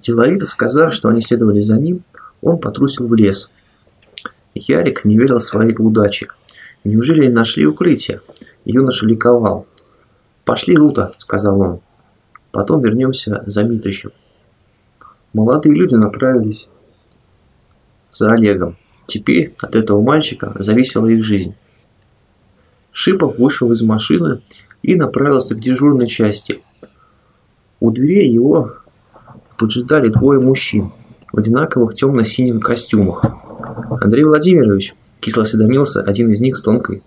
Деловито сказав, что они следовали за ним, он потрусил в лес. Ярик не верил своей удаче. Неужели не нашли укрытие? Юноша ликовал. «Пошли, Рута», — сказал он. «Потом вернемся за Митричем». Молодые люди направились за Олегом. Теперь от этого мальчика зависела их жизнь. Шипов вышел из машины и направился к дежурной части. У дверей его поджидали двое мужчин в одинаковых темно-синих костюмах. Андрей Владимирович кисло осведомился один из них с тонкой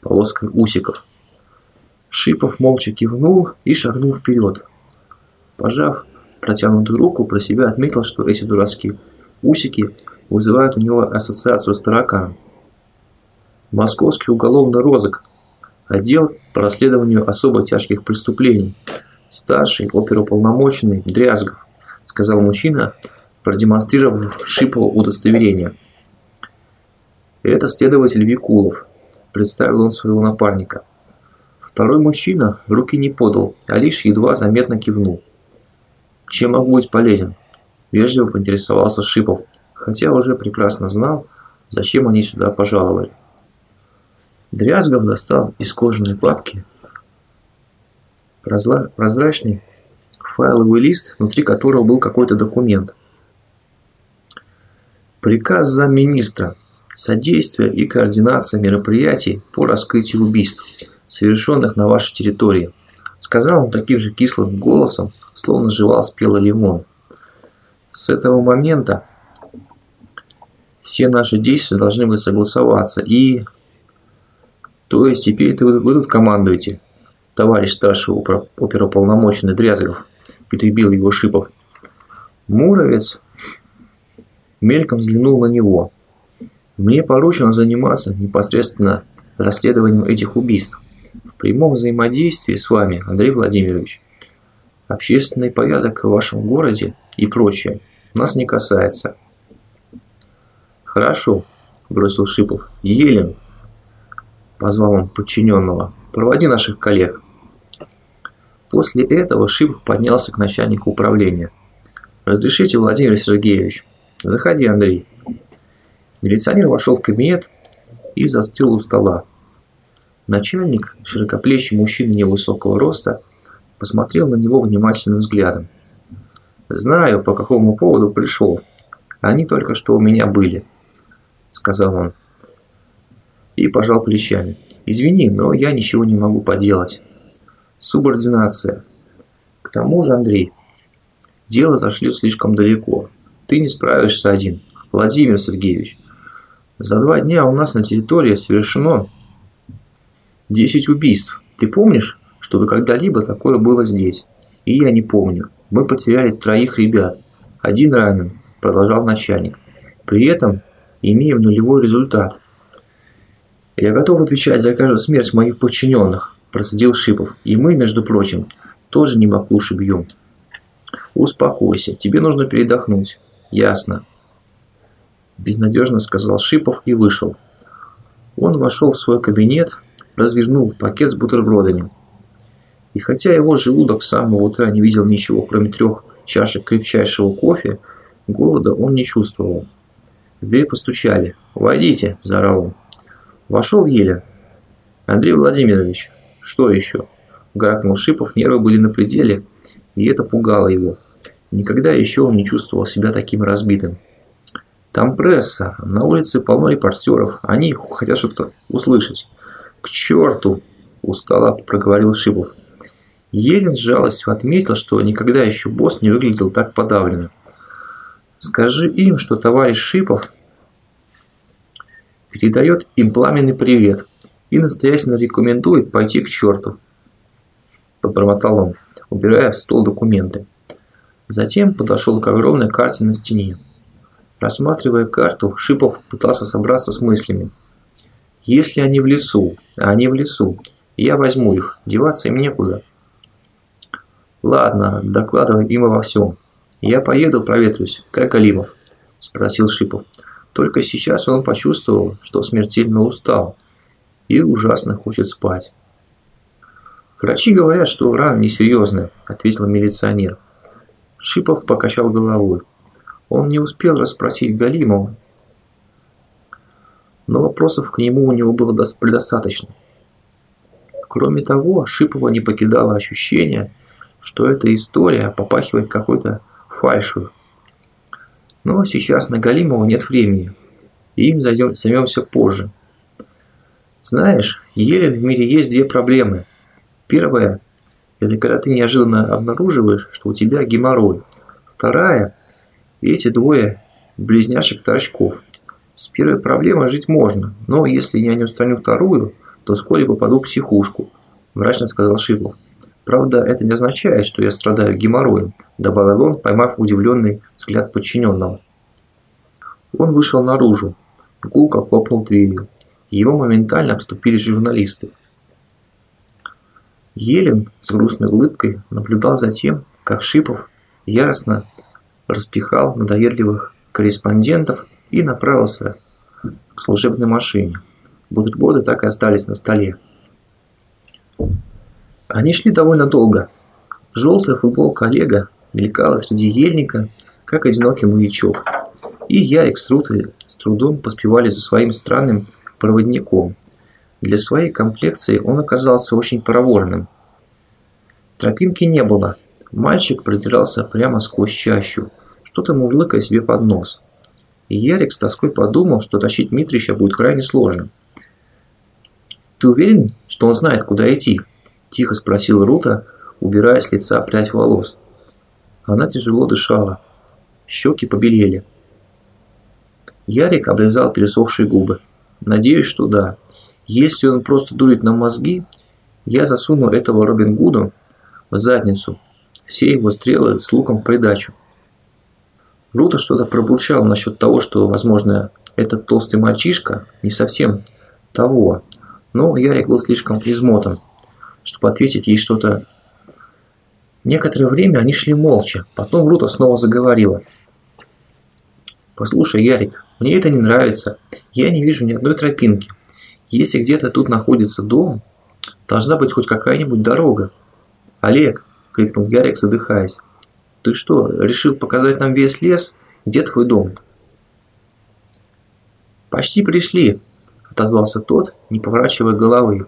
полоской усиков. Шипов молча кивнул и шагнул вперед. Пожав протянутую руку, про себя отметил, что эти дурацкие усики вызывают у него ассоциацию с тараканом. Московский уголовный розыск, отдел по расследованию особо тяжких преступлений, старший оперуполномоченный Дрязгов, сказал мужчина, продемонстрировав Шипову удостоверение. Это следователь Викулов, представил он своего напарника. Второй мужчина руки не подал, а лишь едва заметно кивнул. «Чем могу быть полезен?» – вежливо поинтересовался Шипов, хотя уже прекрасно знал, зачем они сюда пожаловали. Дрязгов достал из кожаной папки прозрачный файловый лист, внутри которого был какой-то документ. Приказ замминистра. Содействие и координация мероприятий по раскрытию убийств, совершенных на вашей территории. Сказал он таким же кислым голосом, словно жевал спелый лимон. С этого момента все наши действия должны были согласоваться и... То есть теперь вы, тут командуете, товарищ старший оперуполномоченный Дрязгов, перебил его Шипов. Муровец мельком взглянул на него. Мне поручено заниматься непосредственно расследованием этих убийств. В прямом взаимодействии с вами, Андрей Владимирович. Общественный порядок в вашем городе и прочее нас не касается. Хорошо, бросил Шипов. Елен, позвал он подчиненного, проводи наших коллег. После этого Шипов поднялся к начальнику управления. «Разрешите, Владимир Сергеевич?» «Заходи, Андрей». Милиционер вошел в кабинет и застыл у стола. Начальник, широкоплечий мужчина невысокого роста, посмотрел на него внимательным взглядом. «Знаю, по какому поводу пришел. Они только что у меня были», — сказал он. И пожал плечами. «Извини, но я ничего не могу поделать. Субординация. К тому же, Андрей, дело зашли слишком далеко. Ты не справишься один. Владимир Сергеевич, за два дня у нас на территории совершено 10 убийств. Ты помнишь, чтобы когда-либо такое было здесь? И я не помню. Мы потеряли троих ребят. Один ранен, продолжал начальник. При этом имеем нулевой результат. Я готов отвечать за каждую смерть моих подчиненных, процедил Шипов. И мы, между прочим, тоже не баклуши бьем. Успокойся, тебе нужно передохнуть. Ясно. Безнадежно сказал Шипов и вышел. Он вошел в свой кабинет, развернул пакет с бутербродами. И хотя его желудок с самого утра не видел ничего, кроме трех чашек крепчайшего кофе, голода он не чувствовал. В дверь постучали. «Войдите!» – заорал он. Вошел еле. «Андрей Владимирович, что еще?» Гаркнул Шипов, нервы были на пределе, и это пугало его. Никогда еще он не чувствовал себя таким разбитым. Там пресса, на улице полно репортеров, они хотят что-то услышать. К черту, устало проговорил Шипов. Елен с жалостью отметил, что никогда еще босс не выглядел так подавленно. Скажи им, что товарищ Шипов передает им пламенный привет и настоятельно рекомендует пойти к черту. Пробормотал он, убирая в стол документы. Затем подошел к огромной карте на стене. Рассматривая карту, Шипов пытался собраться с мыслями. Если они в лесу, а они в лесу, я возьму их, деваться им некуда. Ладно, докладывай им обо всем. Я поеду проветрюсь, как Алимов, спросил Шипов. Только сейчас он почувствовал, что смертельно устал и ужасно хочет спать. Врачи говорят, что рана несерьезная, ответил милиционер. Шипов покачал головой. Он не успел расспросить Галимова, но вопросов к нему у него было предостаточно. Кроме того, Шипова не покидало ощущение, что эта история попахивает какой-то фальшью. Но сейчас на Галимова нет времени, и им займемся позже. Знаешь, еле в мире есть две проблемы. Первая – это когда ты неожиданно обнаруживаешь, что у тебя геморрой. Вторая – эти двое близняшек-торчков. С первой проблемой жить можно, но если я не устраню вторую, то вскоре попаду в психушку, мрачно сказал Шипов. Правда, это не означает, что я страдаю геморроем, добавил он, поймав удивленный взгляд подчиненного. Он вышел наружу, гулко хлопнул дверью. Его моментально обступили журналисты. Елен с грустной улыбкой наблюдал за тем, как Шипов яростно распихал надоедливых корреспондентов и направился к служебной машине. Бутерброды так и остались на столе. Они шли довольно долго. Желтая футболка Олега мелькала среди ельника, как одинокий маячок. И Ярик с Рутой с трудом поспевали за своим странным проводником. Для своей комплекции он оказался очень проворным. Тропинки не было. Мальчик продирался прямо сквозь чащу, что-то мурлыкая себе под нос. И Ярик с тоской подумал, что тащить Митрича будет крайне сложно. «Ты уверен, что он знает, куда идти?» – тихо спросил Рута, убирая с лица прядь волос. Она тяжело дышала. Щеки побелели. Ярик облизал пересохшие губы. Надеюсь, что да. Если он просто дурит на мозги, я засуну этого Робин Гуду в задницу. Все его стрелы с луком в придачу. Рута что-то пробурчал насчет того, что, возможно, этот толстый мальчишка не совсем того. Но Ярик был слишком измотан, чтобы ответить ей что-то. Некоторое время они шли молча. Потом Рута снова заговорила. «Послушай, Ярик, мне это не нравится. Я не вижу ни одной тропинки. Если где-то тут находится дом, должна быть хоть какая-нибудь дорога. Олег, крикнул Ярик, задыхаясь. Ты что, решил показать нам весь лес? Где твой дом? Почти пришли, отозвался тот, не поворачивая головы.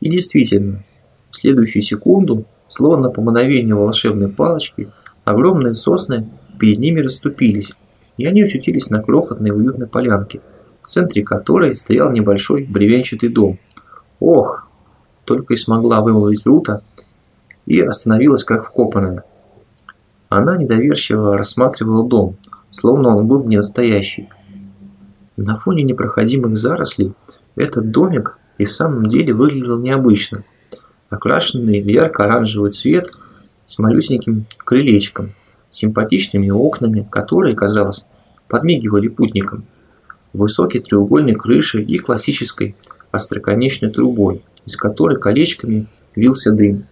И действительно, в следующую секунду, словно по мановению волшебной палочки, огромные сосны перед ними расступились, и они очутились на крохотной уютной полянке, в центре которой стоял небольшой бревенчатый дом. «Ох!» – только и смогла вымолвить Рута и остановилась как вкопанная. Она недоверчиво рассматривала дом, словно он был не настоящий. На фоне непроходимых зарослей этот домик и в самом деле выглядел необычно, окрашенный в ярко-оранжевый цвет с малюсеньким крылечком – симпатичными окнами, которые, казалось, подмигивали путникам, высокой треугольной крышей и классической остроконечной трубой, из которой колечками вился дым.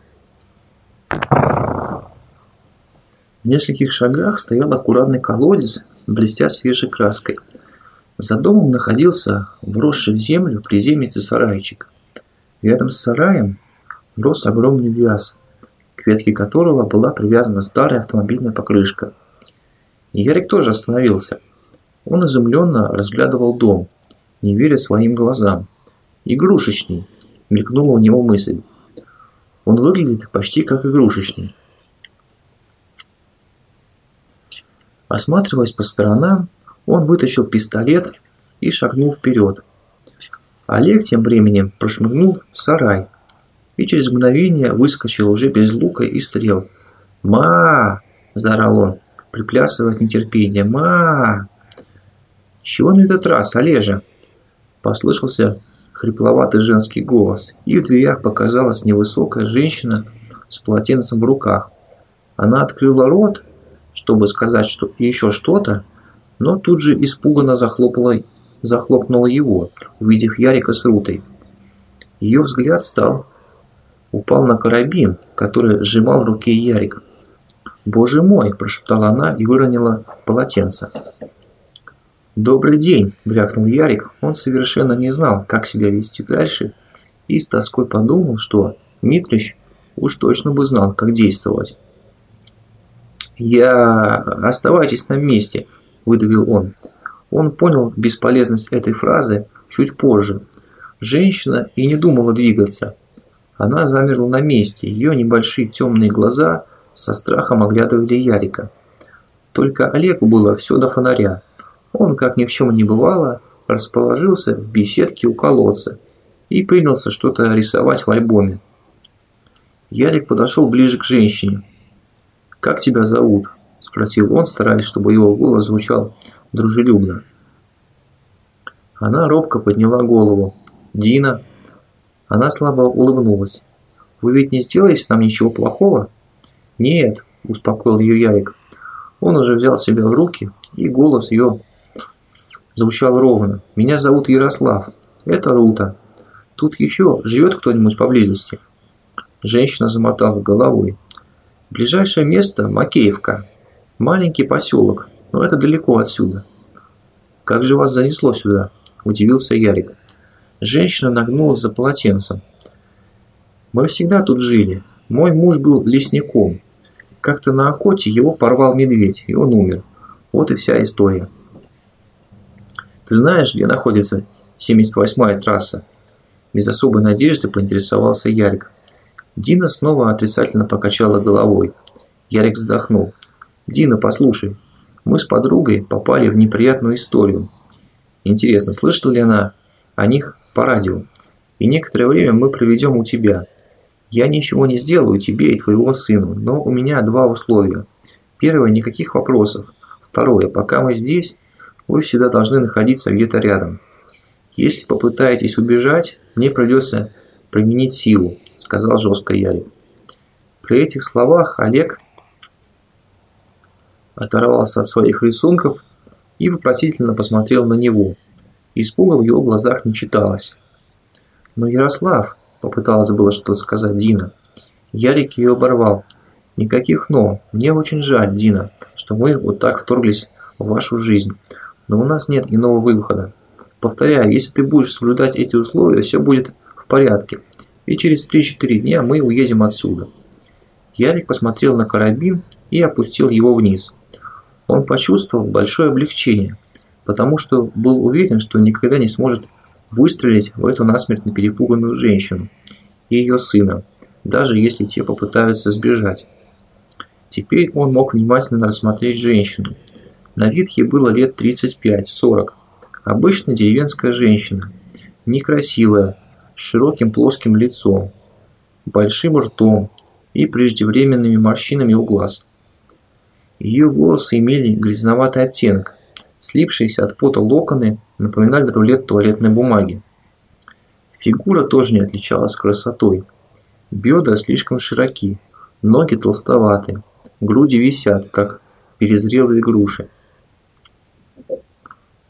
В нескольких шагах стоял аккуратный колодец, блестя свежей краской. За домом находился вросший в землю приземистый сарайчик. Рядом с сараем рос огромный вяз, к ветке которого была привязана старая автомобильная покрышка. И Ярик тоже остановился. Он изумленно разглядывал дом, не веря своим глазам. «Игрушечный!» – мелькнула у него мысль. «Он выглядит почти как игрушечный». Осматриваясь по сторонам, он вытащил пистолет и шагнул вперед. Олег тем временем прошмыгнул в сарай, и через мгновение выскочил уже без лука и стрел. «Ма!» – заорал он, приплясывая от нетерпения. «Ма!» «Чего на этот раз, Олежа?» Послышался хрипловатый женский голос, и в дверях показалась невысокая женщина с полотенцем в руках. Она открыла рот, чтобы сказать что еще что-то, но тут же испуганно захлопала, захлопнула его, увидев Ярика с Рутой. Ее взгляд стал упал на карабин, который сжимал в руке Ярик. «Боже мой!» – прошептала она и выронила полотенце. «Добрый день!» – брякнул Ярик. Он совершенно не знал, как себя вести дальше, и с тоской подумал, что Митрич уж точно бы знал, как действовать. «Я... оставайтесь на месте», – выдавил он. Он понял бесполезность этой фразы чуть позже. Женщина и не думала двигаться. Она замерла на месте, ее небольшие темные глаза со страхом оглядывали Ярика. Только Олегу было все до фонаря. Он, как ни в чем не бывало, расположился в беседке у колодца и принялся что-то рисовать в альбоме. Ярик подошел ближе к женщине. «Как тебя зовут?» – спросил он, стараясь, чтобы его голос звучал дружелюбно. Она робко подняла голову. «Дина?» Она слабо улыбнулась. «Вы ведь не сделаете нам ничего плохого?» «Нет», – успокоил ее Ярик. Он уже взял себя в руки, и голос ее звучал ровно. «Меня зовут Ярослав. Это Рута. Тут еще живет кто-нибудь поблизости?» Женщина замотала головой. «Ближайшее место – Макеевка. Маленький поселок, но это далеко отсюда». «Как же вас занесло сюда?» – удивился Ярик. Женщина нагнулась за полотенцем. «Мы всегда тут жили. Мой муж был лесником. Как-то на охоте его порвал медведь, и он умер. Вот и вся история». «Ты знаешь, где находится 78-я трасса?» Без особой надежды поинтересовался Ярик. Дина снова отрицательно покачала головой. Ярик вздохнул. «Дина, послушай, мы с подругой попали в неприятную историю. Интересно, слышала ли она о них по радио? И некоторое время мы проведем у тебя. Я ничего не сделаю тебе и твоего сыну, но у меня два условия. Первое – никаких вопросов. Второе – пока мы здесь, вы всегда должны находиться где-то рядом. Если попытаетесь убежать, мне придется применить силу, сказал жестко Ярик. При этих словах Олег оторвался от своих рисунков и вопросительно посмотрел на него. Испуга в его глазах не читалось. «Но Ярослав!» – попыталась было что-то сказать Дина. Ярик ее оборвал. «Никаких «но». Мне очень жаль, Дина, что мы вот так вторглись в вашу жизнь. Но у нас нет иного выхода. Повторяю, если ты будешь соблюдать эти условия, все будет в порядке. И через 3-4 дня мы уедем отсюда». Ярик посмотрел на карабин и опустил его вниз. Он почувствовал большое облегчение, потому что был уверен, что никогда не сможет выстрелить в эту насмерть перепуганную женщину и ее сына, даже если те попытаются сбежать. Теперь он мог внимательно рассмотреть женщину. На вид ей было лет 35-40. Обычная деревенская женщина. Некрасивая, с широким плоским лицом, большим ртом и преждевременными морщинами у глаз. Ее волосы имели грязноватый оттенок, слипшиеся от пота локоны напоминали рулет туалетной бумаги. Фигура тоже не отличалась красотой. Бедра слишком широки, ноги толстоваты, груди висят, как перезрелые груши.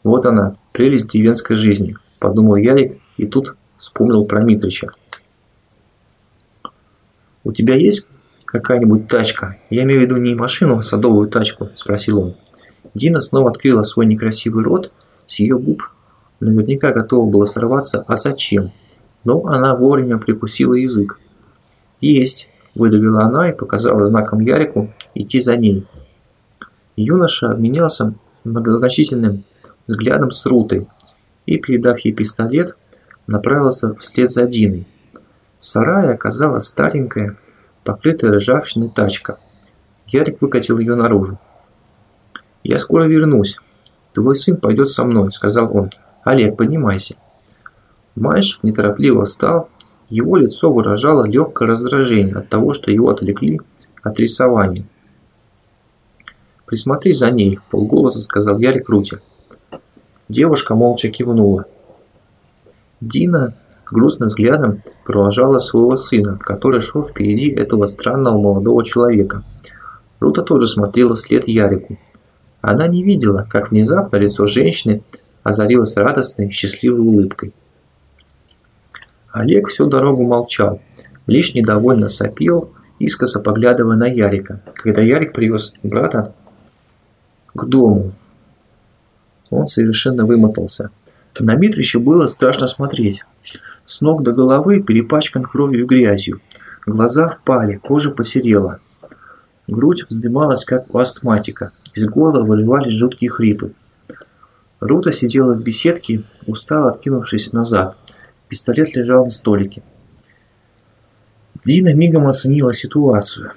Вот она, прелесть деревенской жизни, подумал Ярик и тут вспомнил про Митрича. «У тебя есть какая-нибудь тачка. Я имею в виду не машину, а садовую тачку», – спросил он. Дина снова открыла свой некрасивый рот, с ее губ наверняка готова была сорваться «А зачем?», но она вовремя прикусила язык. «Есть», – выдавила она и показала знаком Ярику идти за ней. Юноша обменялся многозначительным взглядом с Рутой и, передав ей пистолет, направился вслед за Диной. В сарае оказалась старенькая, покрытая ржавчиной тачка. Ярик выкатил ее наружу. «Я скоро вернусь. Твой сын пойдет со мной», – сказал он. «Олег, поднимайся». Мальчик неторопливо встал. Его лицо выражало легкое раздражение от того, что его отвлекли от рисования. «Присмотри за ней», – полголоса сказал Ярик Руте. Девушка молча кивнула. Дина грустным взглядом провожала своего сына, который шел впереди этого странного молодого человека. Рута тоже смотрела вслед Ярику. Она не видела, как внезапно лицо женщины озарилось радостной, счастливой улыбкой. Олег всю дорогу молчал, лишь недовольно сопел, искоса поглядывая на Ярика, когда Ярик привез брата к дому. Он совершенно вымотался. На Митрича было страшно смотреть. С ног до головы перепачкан кровью и грязью. Глаза впали, кожа посерела. Грудь вздымалась, как у астматика, из горла выливались жуткие хрипы. Рута сидела в беседке, устало откинувшись назад. Пистолет лежал на столике. Дина мигом оценила ситуацию.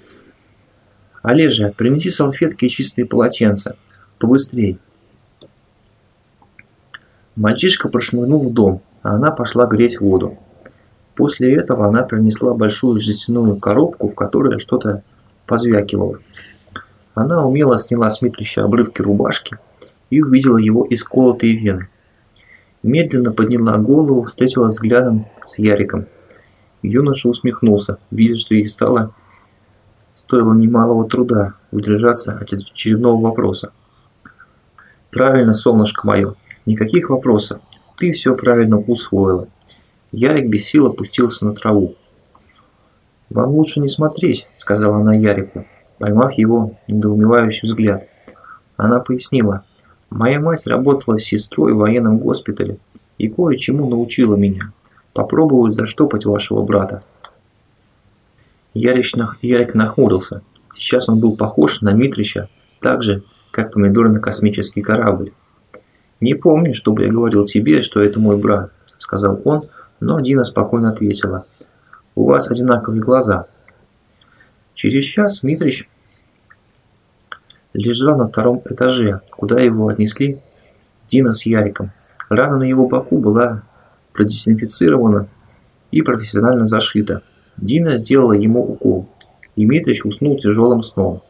«Олежа, принеси салфетки и чистые полотенца. Побыстрей». Мальчишка прошмыгнул в дом, а она пошла греть воду. После этого она принесла большую жестяную коробку, в которой что-то позвякивало. Она умело сняла с Митрича обрывки рубашки и увидела его исколотые вены. Медленно подняла голову, встретила взглядом с Яриком. Юноша усмехнулся, видя, что ей стало стоило немалого труда удержаться от очередного вопроса. «Правильно, солнышко мое, никаких вопросов. Ты все правильно усвоила». Ярик без сил опустился на траву. «Вам лучше не смотреть», — сказала она Ярику, поймав его недоумевающий взгляд. Она пояснила, «Моя мать работала с сестрой в военном госпитале и кое-чему научила меня. Попробую заштопать вашего брата». Ярик, Ярик нахмурился. Сейчас он был похож на Митрича, так же, как помидоры на космический корабль. «Не помню, чтобы я говорил тебе, что это мой брат», — сказал он, но Дина спокойно ответила — у вас одинаковые глаза. Через час Митрич лежал на втором этаже, куда его отнесли Дина с Яриком. Рана на его боку была продезинфицирована и профессионально зашита. Дина сделала ему укол, и Митрич уснул тяжелым сном.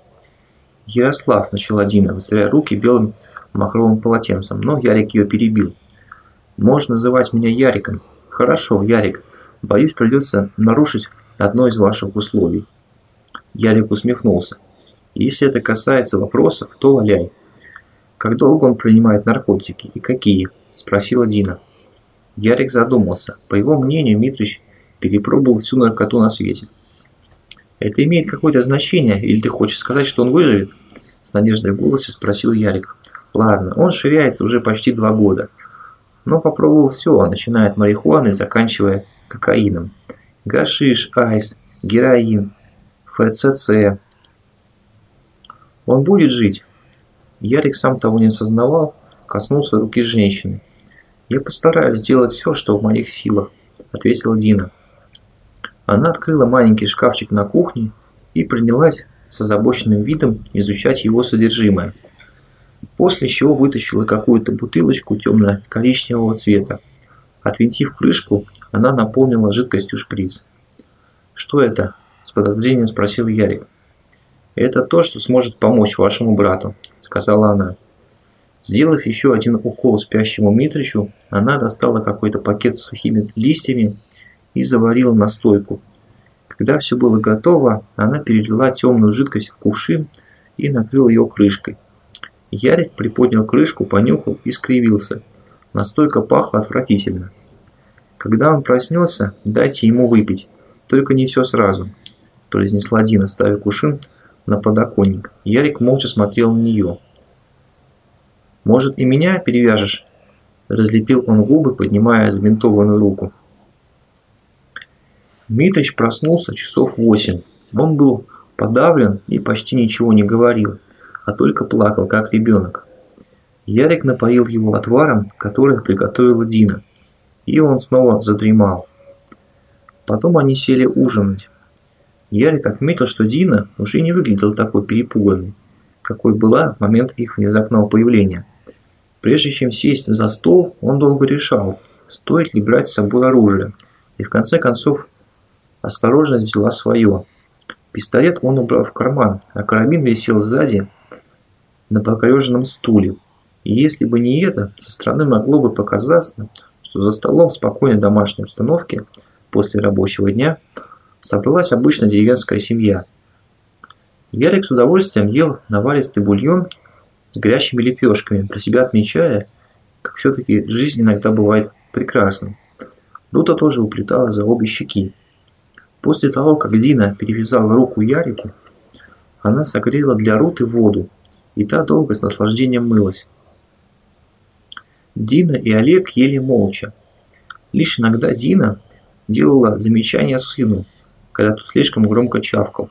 «Ярослав», – начала Дина, вытирая руки белым махровым полотенцем, но Ярик ее перебил. «Можешь называть меня Яриком». «Хорошо, Ярик, Боюсь, придется нарушить одно из ваших условий. Ярик усмехнулся. Если это касается вопросов, то валяй. Как долго он принимает наркотики и какие? Спросила Дина. Ярик задумался. По его мнению, Митрич перепробовал всю наркоту на свете. Это имеет какое-то значение, или ты хочешь сказать, что он выживет? С надеждой в голосе спросил Ярик. Ладно, он ширяется уже почти два года. Но попробовал все, начиная от марихуаны заканчивая кокаином, гашиш, айс, героин, ФЦЦ. Он будет жить. Ярик сам того не осознавал, коснулся руки женщины. «Я постараюсь сделать все, что в моих силах», – ответила Дина. Она открыла маленький шкафчик на кухне и принялась с озабоченным видом изучать его содержимое. После чего вытащила какую-то бутылочку темно-коричневого цвета. Отвинтив крышку, она наполнила жидкостью шприц. «Что это?» – с подозрением спросил Ярик. «Это то, что сможет помочь вашему брату», – сказала она. Сделав еще один укол спящему Митричу, она достала какой-то пакет с сухими листьями и заварила настойку. Когда все было готово, она перелила темную жидкость в кувшин и накрыла ее крышкой. Ярик приподнял крышку, понюхал и скривился. Настойка пахла отвратительно. Когда он проснется, дайте ему выпить. Только не все сразу, произнесла Дина, ставя кушин на подоконник. Ярик молча смотрел на нее. «Может, и меня перевяжешь?» Разлепил он губы, поднимая забинтованную руку. Митрич проснулся часов восемь. Он был подавлен и почти ничего не говорил, а только плакал, как ребенок. Ярик напоил его отваром, который приготовила Дина и он снова задремал. Потом они сели ужинать. Ярик отметил, что Дина уже не выглядела такой перепуганной, какой была в момент их внезапного появления. Прежде чем сесть за стол, он долго решал, стоит ли брать с собой оружие, и в конце концов осторожность взяла свое. Пистолет он убрал в карман, а карабин висел сзади на покореженном стуле. И если бы не это, со стороны могло бы показаться, что за столом в спокойной домашней обстановке после рабочего дня собралась обычная деревенская семья. Ярик с удовольствием ел наваристый бульон с горящими лепешками, про себя отмечая, как все-таки жизнь иногда бывает прекрасной. Рута тоже уплетала за обе щеки. После того, как Дина перевязала руку Ярику, она согрела для Руты воду, и та долго с наслаждением мылась. Дина и Олег ели молча. Лишь иногда Дина делала замечания сыну, когда тот слишком громко чавкал.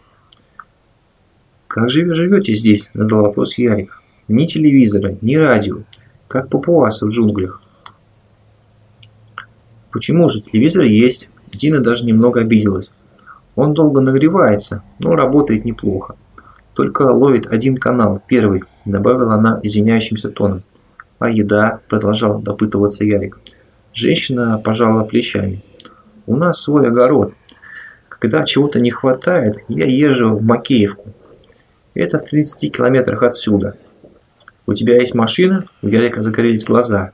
«Как же вы живете здесь?» – задал вопрос Ярик. «Ни телевизора, ни радио, как папуасы в джунглях». «Почему же? Телевизор есть». Дина даже немного обиделась. Он долго нагревается, но работает неплохо. Только ловит один канал, первый, добавила она извиняющимся тоном. А еда, продолжал допытываться Ярик. Женщина пожала плечами. У нас свой огород. Когда чего-то не хватает, я езжу в Макеевку. Это в 30 километрах отсюда. У тебя есть машина? У Ярика загорелись глаза.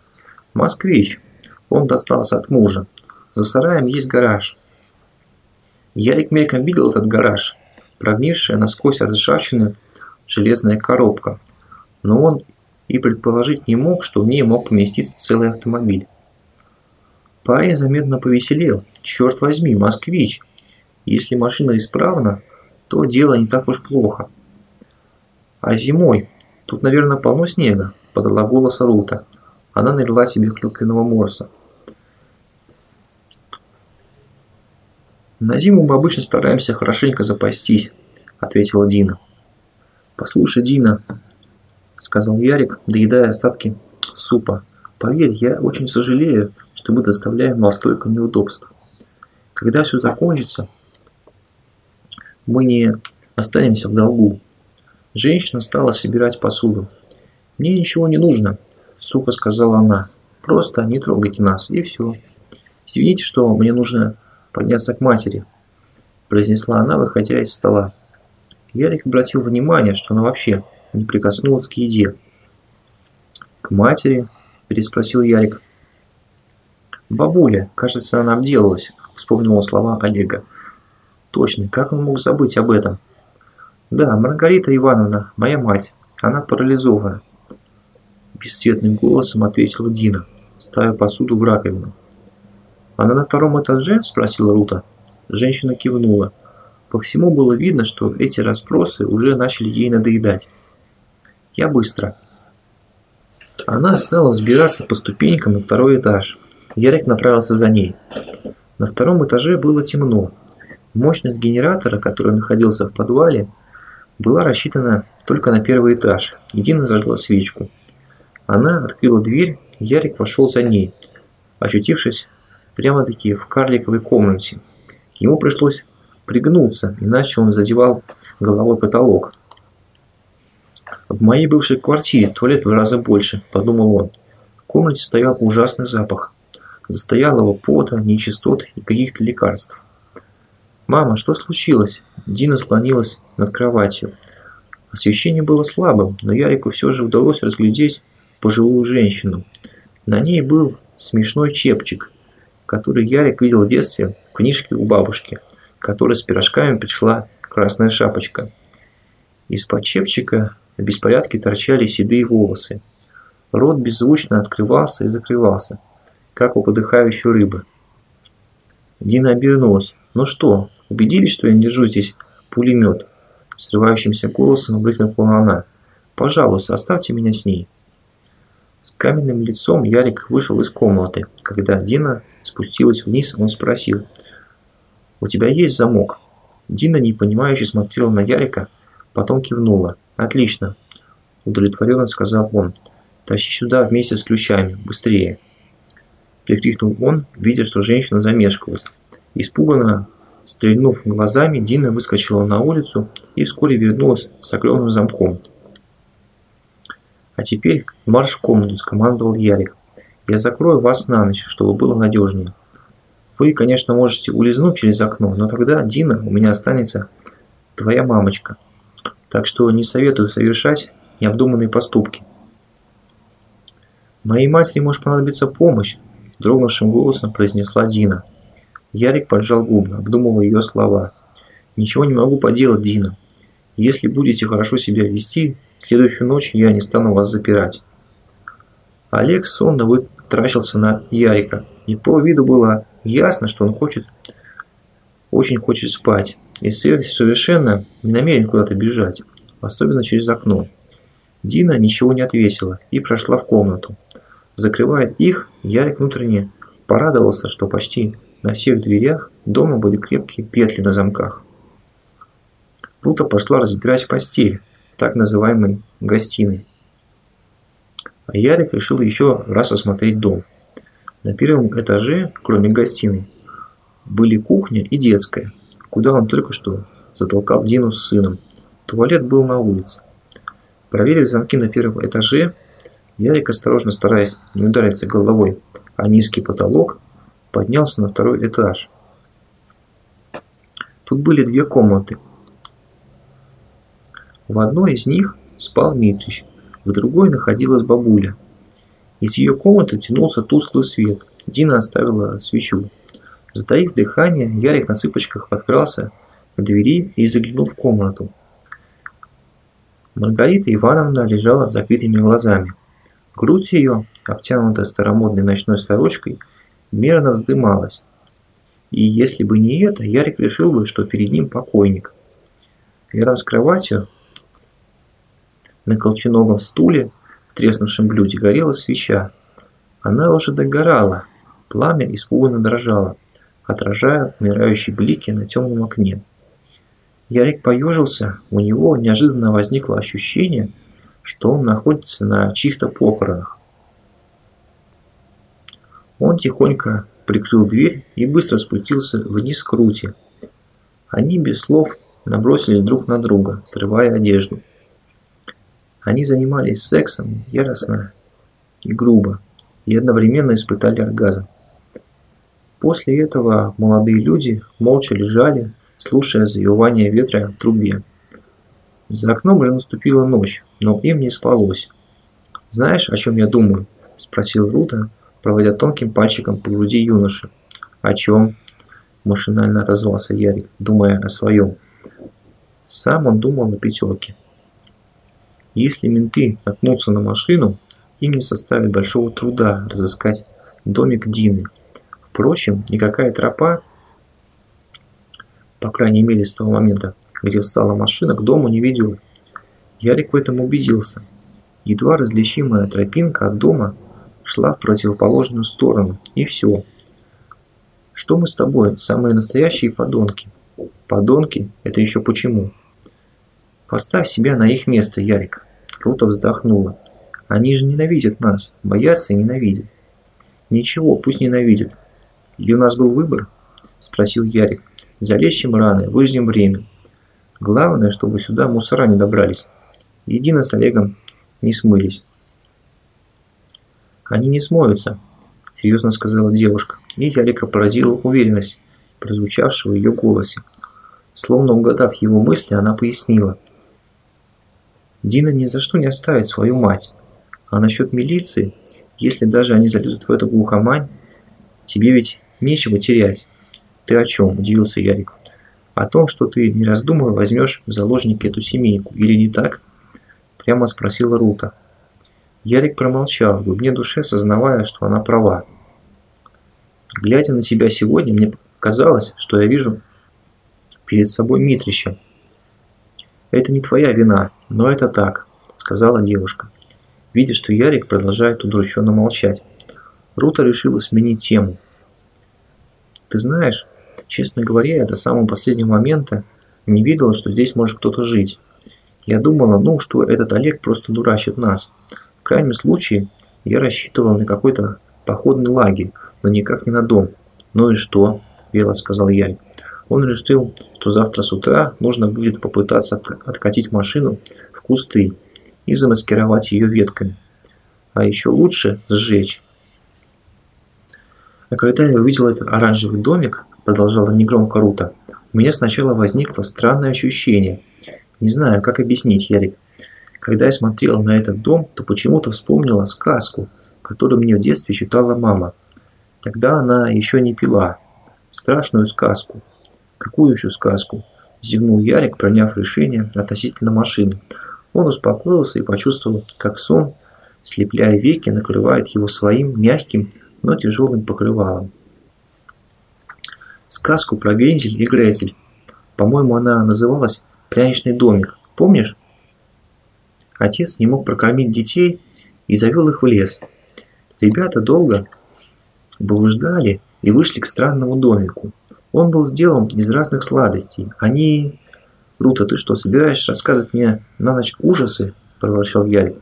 Москвич. Он достался от мужа. За сараем есть гараж. Ярик мельком видел этот гараж. Прогнившая насквозь от ржавчины железная коробка. Но он и предположить не мог, что в ней мог поместиться целый автомобиль. Парень заметно повеселел. Черт возьми, москвич. Если машина исправна, то дело не так уж плохо. А зимой? Тут, наверное, полно снега, подала голос Рута. Она налила себе клюквенного морса. На зиму мы обычно стараемся хорошенько запастись, ответила Дина. Послушай, Дина, сказал Ярик, доедая остатки супа. Поверь, я очень сожалею, что мы доставляем вам столько неудобств. Когда все закончится, мы не останемся в долгу. Женщина стала собирать посуду. «Мне ничего не нужно», – сухо сказала она. «Просто не трогайте нас, и все. Извините, что мне нужно подняться к матери», – произнесла она, выходя из стола. Ярик обратил внимание, что она вообще не прикоснулась к еде. «К матери?» – переспросил Ярик. «Бабуля, кажется, она обделалась», – вспомнила слова Олега. «Точно, как он мог забыть об этом?» «Да, Маргарита Ивановна, моя мать. Она парализована». Бесцветным голосом ответила Дина, ставя посуду в раковину. «Она на втором этаже?» – спросила Рута. Женщина кивнула. По всему было видно, что эти расспросы уже начали ей надоедать. «Я быстро». Она стала взбираться по ступенькам на второй этаж. Ярик направился за ней. На втором этаже было темно. Мощность генератора, который находился в подвале, была рассчитана только на первый этаж. Едина зажгла свечку. Она открыла дверь, Ярик пошел за ней, очутившись прямо-таки в карликовой комнате. Ему пришлось пригнуться, иначе он задевал головой потолок. В моей бывшей квартире туалет в раза больше, подумал он. В комнате стоял ужасный запах застоялого пота, нечистот и каких-то лекарств. «Мама, что случилось?» Дина склонилась над кроватью. Освещение было слабым, но Ярику все же удалось разглядеть пожилую женщину. На ней был смешной чепчик, который Ярик видел в детстве в книжке у бабушки, которой с пирожками пришла красная шапочка. Из-под чепчика в беспорядке торчали седые волосы. Рот беззвучно открывался и закрывался – как у подыхающей рыбы. Дина обернулась. «Ну что, убедились, что я держу здесь пулемет?» Срывающимся голосом выкрикнула она. «Пожалуйста, оставьте меня с ней». С каменным лицом Ярик вышел из комнаты. Когда Дина спустилась вниз, он спросил. «У тебя есть замок?» Дина непонимающе смотрела на Ярика, потом кивнула. «Отлично», – удовлетворенно сказал он. «Тащи сюда вместе с ключами, быстрее». Прикрикнул он, видя, что женщина замешкалась. Испуганно стрельнув глазами, Дина выскочила на улицу и вскоре вернулась с огромным замком. «А теперь марш в комнату», – скомандовал Ярик. «Я закрою вас на ночь, чтобы было надежнее. Вы, конечно, можете улизнуть через окно, но тогда, Дина, у меня останется твоя мамочка. Так что не советую совершать необдуманные поступки». «Моей матери может понадобиться помощь», дрогнувшим голосом произнесла Дина. Ярик поджал губы, обдумывая ее слова. «Ничего не могу поделать, Дина. Если будете хорошо себя вести, следующую ночь я не стану вас запирать». Олег сонно вытращился на Ярика. И по виду было ясно, что он хочет, очень хочет спать. И совершенно не намерен куда-то бежать, особенно через окно. Дина ничего не ответила и прошла в комнату. Закрывая их, Ярик внутренне порадовался, что почти на всех дверях дома были крепкие петли на замках. Рута пошла разбирать постель, так называемой гостиной. А Ярик решил еще раз осмотреть дом. На первом этаже, кроме гостиной, были кухня и детская, куда он только что затолкал Дину с сыном. Туалет был на улице. Проверив замки на первом этаже, Ярик, осторожно стараясь не удариться головой о низкий потолок, поднялся на второй этаж. Тут были две комнаты. В одной из них спал Митрич, в другой находилась бабуля. Из ее комнаты тянулся тусклый свет. Дина оставила свечу. Затаив дыхание, Ярик на цыпочках подкрался к двери и заглянул в комнату. Маргарита Ивановна лежала с закрытыми глазами. Грудь ее, обтянутая старомодной ночной сорочкой, мерно вздымалась. И если бы не это, Ярик решил бы, что перед ним покойник. Рядом с кроватью на колченогом стуле в треснувшем блюде горела свеча. Она уже догорала, пламя испуганно дрожало, отражая умирающие блики на темном окне. Ярик поежился, у него неожиданно возникло ощущение, что он находится на чьих-то похоронах. Он тихонько прикрыл дверь и быстро спустился вниз к Рути. Они без слов набросились друг на друга, срывая одежду. Они занимались сексом яростно и грубо, и одновременно испытали оргазм. После этого молодые люди молча лежали, слушая завивание ветра в трубе. За окном уже наступила ночь, но им не спалось. «Знаешь, о чем я думаю?» – спросил Рута, проводя тонким пальчиком по груди юноши. «О чем?» – машинально отозвался Ярик, думая о своем. Сам он думал о пятерке. Если менты наткнутся на машину, им не составит большого труда разыскать домик Дины. Впрочем, никакая тропа, по крайней мере с того момента, где встала машина, к дому не ведет. Ярик в этом убедился. Едва различимая тропинка от дома шла в противоположную сторону, и все. Что мы с тобой, самые настоящие подонки? Подонки? Это еще почему? Поставь себя на их место, Ярик. Рута вздохнула. Они же ненавидят нас, боятся и ненавидят. Ничего, пусть ненавидят. И у нас был выбор? Спросил Ярик. Залещем раны, выждем время. Главное, чтобы сюда мусора не добрались. Едино с Олегом не смылись. Они не смоются, серьезно сказала девушка, и Ярика поразила уверенность, прозвучавшего в ее голосе. Словно угадав его мысли, она пояснила. Дина ни за что не оставит свою мать. А насчет милиции, если даже они залезут в эту глухомань, тебе ведь нечего терять. Ты о чем? Удивился Ярик. О том, что ты, не раздумывая, возьмешь в заложники эту семейку, или не так? Прямо спросила Рута. Ярик промолчал, в глубине души осознавая, что она права. Глядя на тебя сегодня, мне казалось, что я вижу перед собой Митрича, «Это не твоя вина, но это так», – сказала девушка. Видя, что Ярик продолжает удрученно молчать, Рута решила сменить тему. «Ты знаешь, честно говоря, я до самого последнего момента не видела, что здесь может кто-то жить. Я думала, ну, что этот Олег просто дурачит нас. В крайнем случае, я рассчитывал на какой-то походный лагерь, но никак не на дом. Ну и что?» – вело сказал Ярик. Он решил, что завтра с утра нужно будет попытаться откатить машину в кусты и замаскировать ее ветками. А еще лучше сжечь. А когда я увидел этот оранжевый домик, продолжала негромко Рута, у меня сначала возникло странное ощущение. Не знаю, как объяснить, Ярик. Когда я смотрела на этот дом, то почему-то вспомнила сказку, которую мне в детстве читала мама. Тогда она еще не пила. Страшную сказку, «Какую еще сказку?» – зевнул Ярик, проняв решение относительно машины. Он успокоился и почувствовал, как сон, слепляя веки, накрывает его своим мягким, но тяжелым покрывалом. Сказку про Гензель и Гретель. По-моему, она называлась «Пряничный домик». Помнишь? Отец не мог прокормить детей и завел их в лес. Ребята долго блуждали и вышли к странному домику. Он был сделан из разных сладостей. Они... «Рута, ты что, собираешься рассказывать мне на ночь ужасы?» – проворчал Ярик.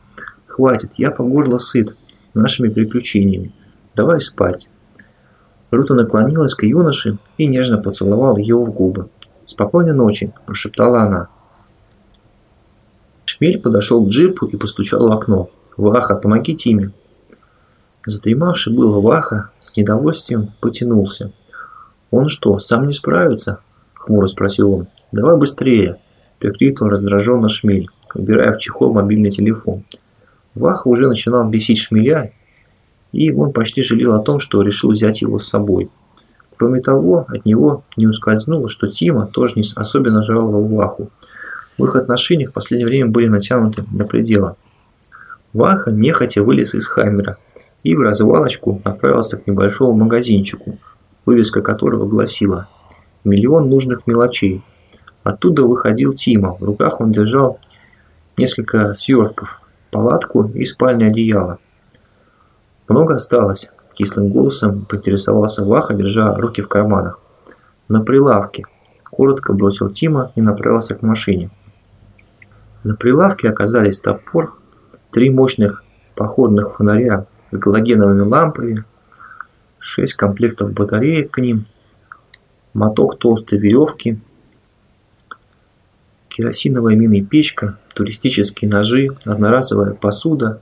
«Хватит, я по горло сыт нашими приключениями. Давай спать». Рута наклонилась к юноше и нежно поцеловала его в губы. «Спокойной ночи», – прошептала она. Шмель подошел к джипу и постучал в окно. «Ваха, помоги Тиме!» Задремавший было Ваха с недовольствием потянулся. «Он что, сам не справится?» – хмуро спросил он. «Давай быстрее!» – прикрикнул раздраженно Шмель, убирая в чехол мобильный телефон. Ваха уже начинал бесить Шмеля, и он почти жалел о том, что решил взять его с собой. Кроме того, от него не ускользнуло, что Тима тоже не особенно жаловал Ваху. В их отношениях в последнее время были натянуты до предела. Ваха нехотя вылез из Хаммера и в развалочку направился к небольшому магазинчику, вывеска которого гласила «Миллион нужных мелочей». Оттуда выходил Тима, в руках он держал несколько свертков, палатку и спальное одеяло. «Много осталось?» – кислым голосом поинтересовался Ваха, держа руки в карманах. «На прилавке», – коротко бросил Тима и направился к машине. На прилавке оказались топор, три мощных походных фонаря с галогеновыми лампами, шесть комплектов батареек к ним, моток толстой веревки, керосиновая мини-печка, туристические ножи, одноразовая посуда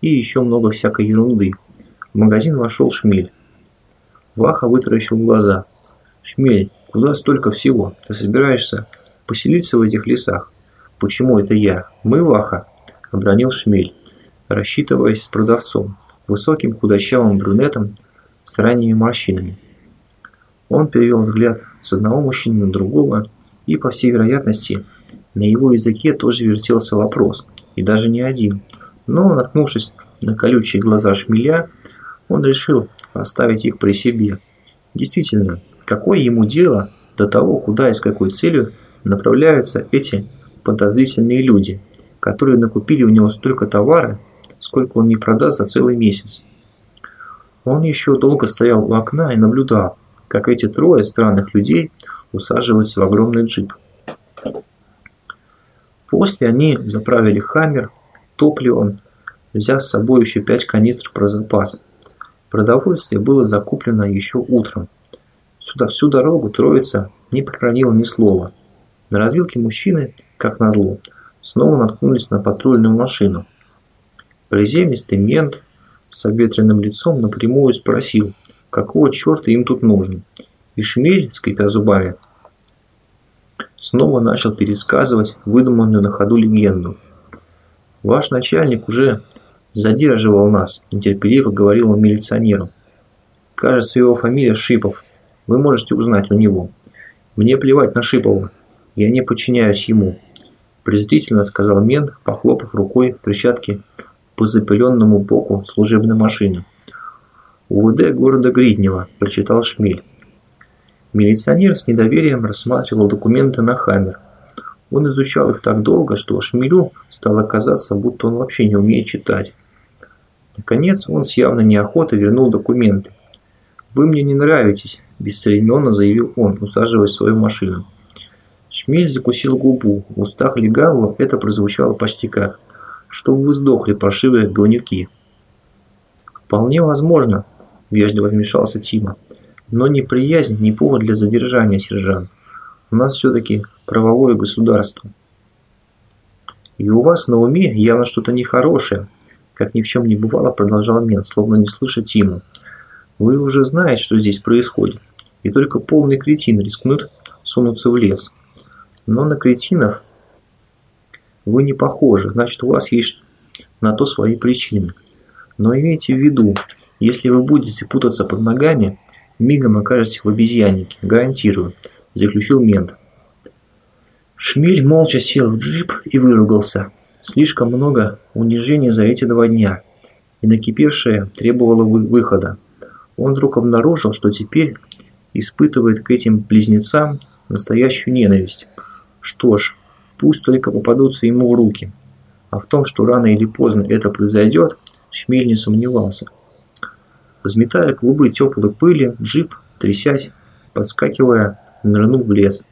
и еще много всякой ерунды. В магазин вошел Шмель. Ваха вытаращил глаза. «Шмель, куда столько всего? Ты собираешься поселиться в этих лесах?» «Почему это я? Мы, Ваха?» – обронил Шмель, рассчитываясь с продавцом, высоким худощавым брюнетом с ранними морщинами. Он перевел взгляд с одного мужчины на другого, и, по всей вероятности, на его языке тоже вертелся вопрос, и даже не один. Но, наткнувшись на колючие глаза шмеля, он решил оставить их при себе. Действительно, какое ему дело до того, куда и с какой целью направляются эти подозрительные люди, которые накупили у него столько товара, сколько он не продаст за целый месяц. Он еще долго стоял у окна и наблюдал, как эти трое странных людей усаживаются в огромный джип. После они заправили «Хаммер» топливом, взяв с собой еще пять канистр про запас. Продовольствие было закуплено еще утром. Сюда всю дорогу троица не проронила ни слова. На развилке мужчины, как назло, снова наткнулись на патрульную машину. Приземистый мент с обветренным лицом напрямую спросил, какого черта им тут нужно. И Шмель, скрипя зубами, снова начал пересказывать выдуманную на ходу легенду. «Ваш начальник уже задерживал нас», – нетерпеливо говорил он милиционеру. «Кажется, его фамилия Шипов. Вы можете узнать у него. Мне плевать на Шипова. Я не подчиняюсь ему», – презрительно сказал мент, похлопав рукой в перчатке по запыленному боку служебной машины. «УВД города Гриднева», – прочитал Шмель. Милиционер с недоверием рассматривал документы на Хаммер. Он изучал их так долго, что Шмелю стало казаться, будто он вообще не умеет читать. Наконец, он с явной неохотой вернул документы. «Вы мне не нравитесь», – бесцеремонно заявил он, усаживаясь в свою машину. Шмель закусил губу. В устах легавого это прозвучало почти как «Чтобы вы сдохли, паршивые говнюки». «Вполне возможно», – вежливо вмешался Тима. Но неприязнь не повод для задержания, сержант. У нас все-таки правовое государство. И у вас на уме явно что-то нехорошее, как ни в чем не бывало, продолжал Мен, словно не слыша Тиму. Вы уже знаете, что здесь происходит, и только полный кретин рискнут сунуться в лес. Но на кретинов вы не похожи, значит у вас есть на то свои причины. Но имейте в виду, если вы будете путаться под ногами, Мигом окажешься в обезьяннике, гарантирую, заключил мент. Шмель молча сел в джип и выругался. Слишком много унижения за эти два дня, и накипевшее требовало выхода. Он вдруг обнаружил, что теперь испытывает к этим близнецам настоящую ненависть. Что ж, пусть только попадутся ему в руки. А в том, что рано или поздно это произойдет, Шмель не сомневался – Взметая клубы теплой пыли, джип, трясясь, подскакивая, нырнул в лес.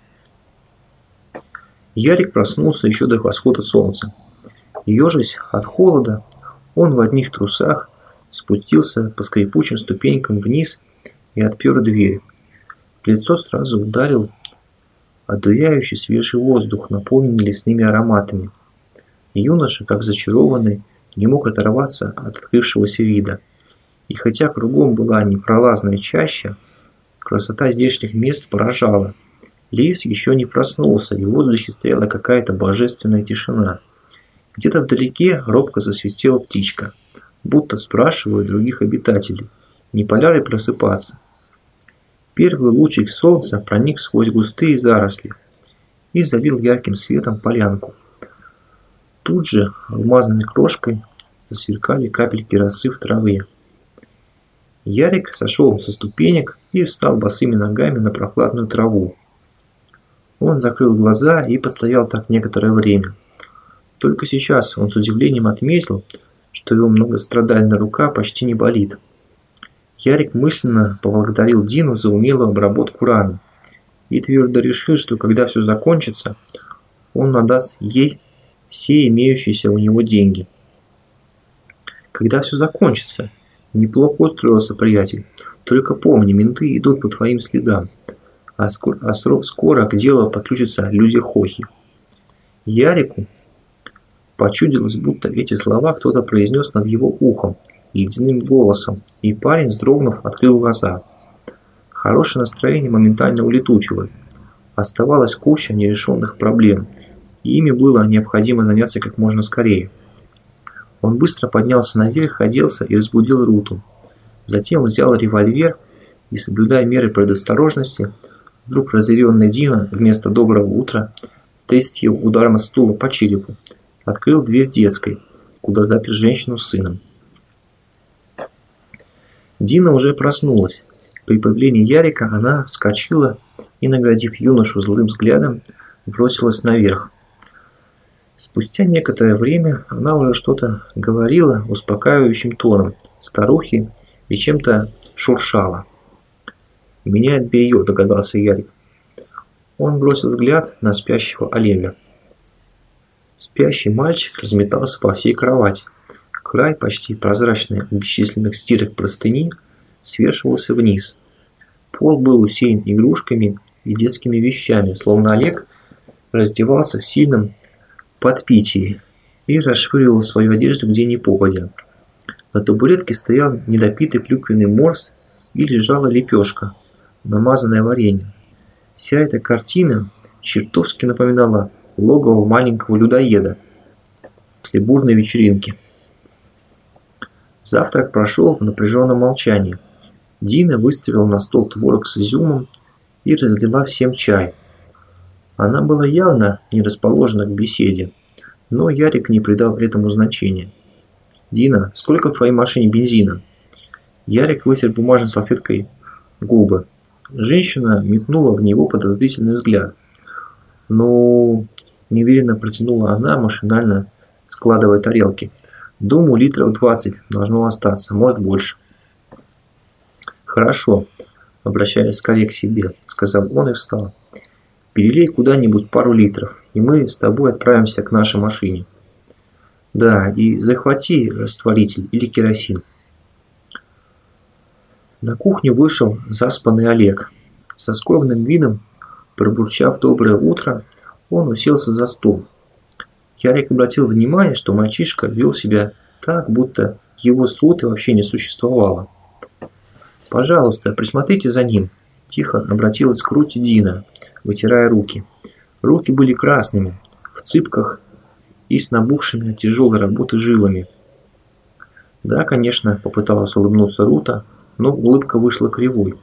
Ярик проснулся еще до восхода солнца. Ежась от холода, он в одних трусах спустился по скрипучим ступенькам вниз и отпер дверь. В лицо сразу ударил одуяющий свежий воздух, наполненный лесными ароматами. Юноша, как зачарованный, не мог оторваться от открывшегося вида. И хотя кругом была непролазная чаща, красота здешних мест поражала. Лис еще не проснулся, и в воздухе стояла какая-то божественная тишина. Где-то вдалеке робко засвистела птичка, будто спрашивая других обитателей, не пора ли просыпаться. Первый лучик солнца проник сквозь густые заросли и залил ярким светом полянку. Тут же, алмазной крошкой, засверкали капельки росы в траве. Ярик сошел со ступенек и встал босыми ногами на прохладную траву. Он закрыл глаза и постоял так некоторое время. Только сейчас он с удивлением отметил, что его многострадальная рука почти не болит. Ярик мысленно поблагодарил Дину за умелую обработку раны и твердо решил, что когда все закончится, он надаст ей все имеющиеся у него деньги. Когда все закончится, неплохо устроился приятель. Только помни, менты идут по твоим следам, а, скоро, а скоро к делу подключатся люди Хохи. Ярику почудилось, будто эти слова кто-то произнес над его ухом ледяным голосом, и парень, вздрогнув, открыл глаза. Хорошее настроение моментально улетучилось. Оставалась куча нерешенных проблем, и ими было необходимо заняться как можно скорее. Он быстро поднялся наверх, оделся и разбудил Руту. Затем взял револьвер и, соблюдая меры предосторожности, вдруг разъяренный Дина вместо доброго утра встретил ударом стула по черепу, открыл дверь детской, куда запер женщину с сыном. Дина уже проснулась. При появлении Ярика она вскочила и, наградив юношу злым взглядом, бросилась наверх. Спустя некоторое время она уже что-то говорила успокаивающим тоном старухи и чем-то шуршала. «Меняет белье», – догадался Ярик. Он бросил взгляд на спящего Олега. Спящий мальчик разметался по всей кровати. Край, почти прозрачный от бесчисленных стирок простыни, свешивался вниз. Пол был усеян игрушками и детскими вещами, словно Олег раздевался в сильном подпитии и расшвыривал свою одежду где ни попадя. На табуретке стоял недопитый клюквенный морс и лежала лепешка, намазанная вареньем. Вся эта картина чертовски напоминала логово маленького людоеда после бурной вечеринки. Завтрак прошел в напряженном молчании. Дина выставила на стол творог с изюмом и разлила всем чай – она была явно не расположена к беседе, но Ярик не придал этому значения. «Дина, сколько в твоей машине бензина?» Ярик вытер бумажной салфеткой губы. Женщина метнула в него подозрительный взгляд. «Ну...» – неуверенно протянула она, машинально складывая тарелки. «Думаю, литров 20 должно остаться, может больше». «Хорошо», – обращаясь скорее к себе, – сказал он и встал. Перелей куда-нибудь пару литров, и мы с тобой отправимся к нашей машине. Да, и захвати растворитель или керосин. На кухню вышел заспанный Олег. Со скромным видом, пробурчав доброе утро, он уселся за стол. Ярик обратил внимание, что мальчишка вел себя так, будто его сруты вообще не существовало. «Пожалуйста, присмотрите за ним», – тихо обратилась к Рути Дина – вытирая руки. Руки были красными, в цыпках и с набухшими от тяжелой работы жилами. Да, конечно, попыталась улыбнуться Рута, но улыбка вышла кривой.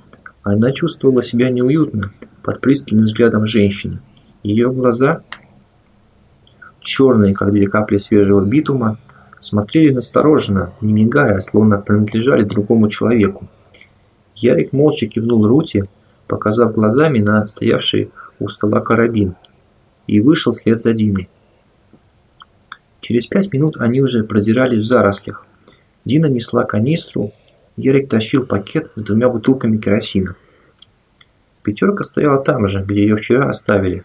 Она чувствовала себя неуютно под пристальным взглядом женщины. Ее глаза, черные, как две капли свежего битума, смотрели настороженно, не мигая, словно принадлежали другому человеку. Ярик молча кивнул Руте, показав глазами на стоявший у стола карабин, и вышел вслед за Диной. Через пять минут они уже продирались в зарослях. Дина несла канистру, Ерик тащил пакет с двумя бутылками керосина. Пятерка стояла там же, где ее вчера оставили.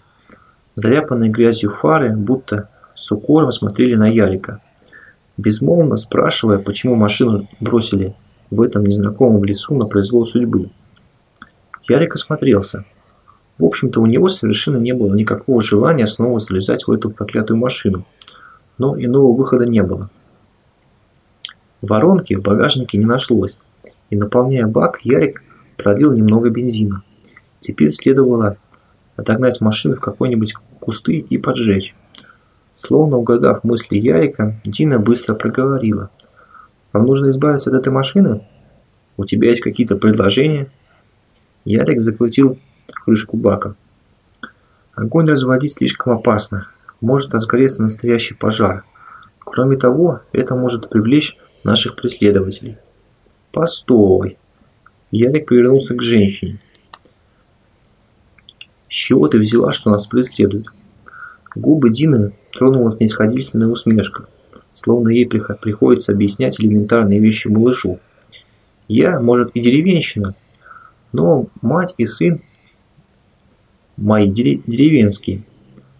Заляпанные грязью фары, будто с укором смотрели на Ярика, безмолвно спрашивая, почему машину бросили в этом незнакомом лесу на произвол судьбы. Ярик осмотрелся. В общем-то, у него совершенно не было никакого желания снова залезать в эту проклятую машину, но иного выхода не было. Воронки в багажнике не нашлось, и наполняя бак, Ярик пролил немного бензина. Теперь следовало отогнать машину в какой-нибудь кусты и поджечь. Словно угадав мысли Ярика, Дина быстро проговорила. «Вам нужно избавиться от этой машины? У тебя есть какие-то предложения?» Ярик закрутил крышку бака. «Огонь разводить слишком опасно. Может разгореться настоящий пожар. Кроме того, это может привлечь наших преследователей». «Постой!» Ярик повернулся к женщине. «С чего ты взяла, что нас преследуют?» Губы Дины тронула снисходительная усмешка, словно ей приходится объяснять элементарные вещи малышу. «Я, может, и деревенщина, но мать и сын мои деревенские.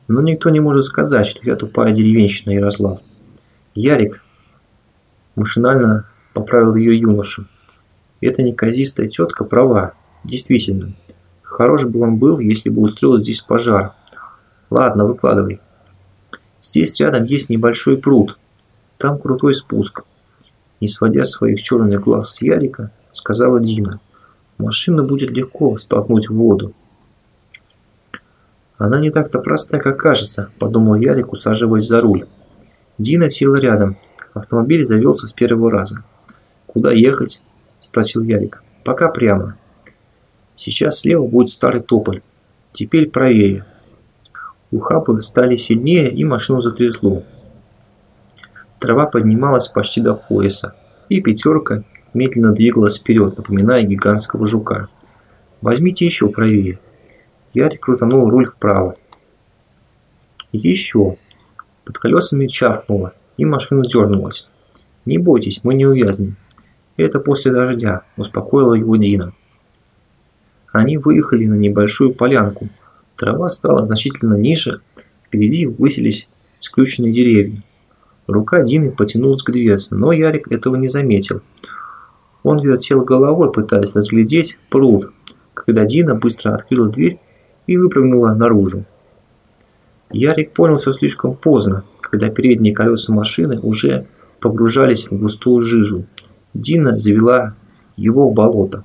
Но никто не может сказать, что я тупая деревенщина Ярослав. Ярик машинально поправил ее юноша. Эта неказистая тетка права. Действительно. Хорош бы он был, если бы устроил здесь пожар. Ладно, выкладывай. Здесь рядом есть небольшой пруд. Там крутой спуск. Не сводя своих черных глаз с Ярика, сказала Дина. Машину будет легко столкнуть в воду. Она не так-то простая, как кажется, подумал Ярик, усаживаясь за руль. Дина села рядом. Автомобиль завелся с первого раза. «Куда ехать?» – спросил Ярик. «Пока прямо. Сейчас слева будет старый тополь. Теперь правее». Ухабы стали сильнее, и машину затрясло. Трава поднималась почти до пояса, и пятерка медленно двигалась вперед, напоминая гигантского жука. «Возьмите еще правее». Ярик крутанул руль вправо. «Еще». Под колесами чавкнуло, и машина дернулась. «Не бойтесь, мы не увязнем. Это после дождя», – успокоила его Дина. Они выехали на небольшую полянку. Трава стала значительно ниже, впереди высились сключенные деревья. Рука Дины потянулась к дверце, но Ярик этого не заметил. Он вертел головой, пытаясь разглядеть пруд, когда Дина быстро открыла дверь и выпрыгнула наружу. Ярик понял все слишком поздно, когда передние колеса машины уже погружались в густую жижу. Дина завела его в болото.